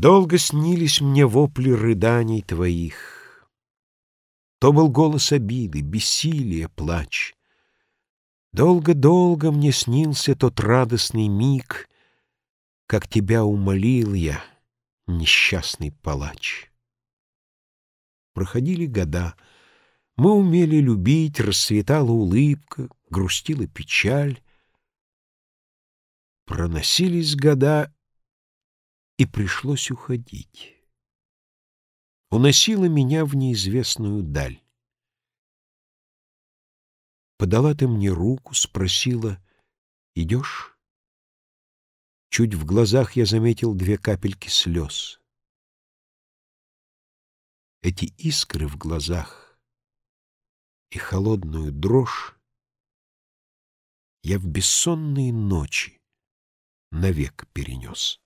Долго снились мне вопли рыданий твоих. То был голос обиды, бессилия, плач. Долго-долго мне снился тот радостный миг, Как тебя умолил я, несчастный палач. Проходили года, мы умели любить, Расцветала улыбка, грустила печаль. Проносились года, и пришлось уходить. Уносила меня в неизвестную даль. Подала ты мне руку, спросила, идешь? Чуть в глазах я заметил две капельки слез. Эти искры в глазах и холодную дрожь я в бессонные ночи навек перенес.